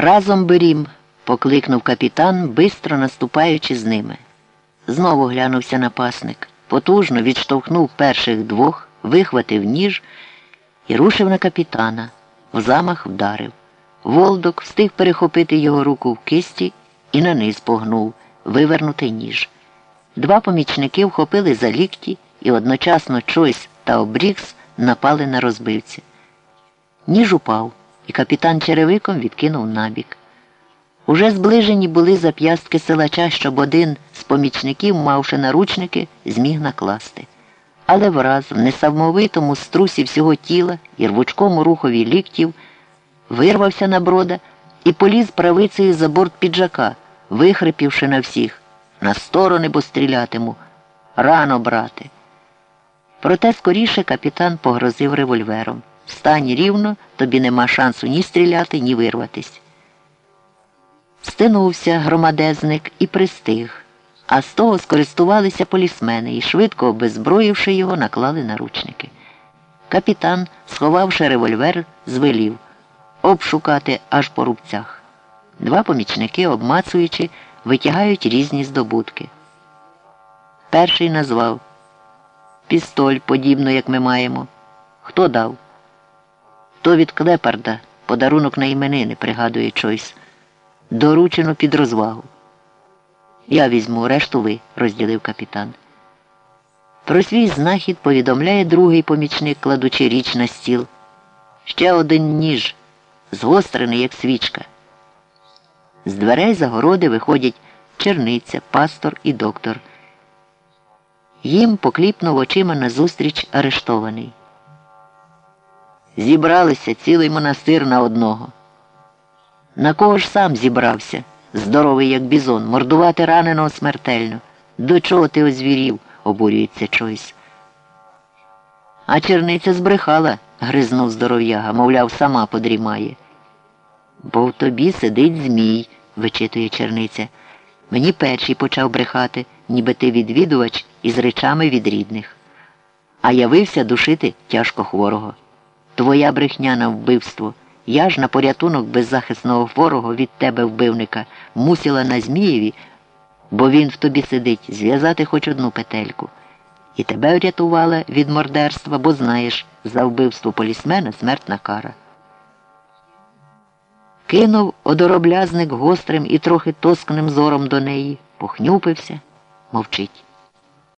Разом берім, покликнув капітан, бистро наступаючи з ними. Знову глянувся напасник, потужно відштовхнув перших двох, вихватив ніж і рушив на капітана. В замах вдарив. Волдок встиг перехопити його руку в кисті і на низ погнув, вивернути ніж. Два помічники вхопили за лікті і одночасно Чойс та Обрікс напали на розбивця. Ніж упав, і капітан черевиком відкинув набік. Уже зближені були зап'ястки силача, щоб один з помічників, мавши наручники, зміг накласти. Але враз в несамовитому струсі всього тіла і рвучкому рухові ліктів вирвався на брода і поліз правицею за борт піджака, вихрипівши на всіх. На сторони, бо стрілятиму. Рано, брате. Проте скоріше капітан погрозив револьвером. Встань рівно, тобі нема шансу ні стріляти, ні вирватись. Стинувся громадезник і пристиг, а з того скористувалися полісмени і, швидко обезброївши його, наклали наручники. Капітан, сховавши револьвер, звелів обшукати аж по рубцях. Два помічники, обмацуючи, витягають різні здобутки. Перший назвав пістоль, подібно, як ми маємо. Хто дав? То від Клепарда подарунок на іменини, пригадує Чойс. Доручено під розвагу. Я візьму, решту ви, розділив капітан. Про свій знахід повідомляє другий помічник, кладучи річ на стіл. Ще один ніж, згострений, як свічка. З дверей загороди виходять черниця, пастор і доктор. Їм покліпнув очима назустріч арештований. Зібралися цілий монастир на одного. На кого ж сам зібрався, здоровий, як бізон, мордувати раненого смертельно. До чого ти озвірів? обурюється Чойс. А черниця збрехала, гризнув здоров'яга, мовляв, сама подрімає. Бо в тобі сидить Змій, вичитує черниця. Мені перший почав брехати, ніби ти відвідувач із речами від рідних. А явився душити тяжко хворого. Твоя брехня на вбивство. Я ж на порятунок беззахисного хворого від тебе вбивника мусила на Змієві, бо він в тобі сидить, зв'язати хоч одну петельку. І тебе врятувала від мордерства, бо знаєш, за вбивство полісмена смертна кара. Кинув одороблязник гострим і трохи тоскним зором до неї, похнюпився, мовчить.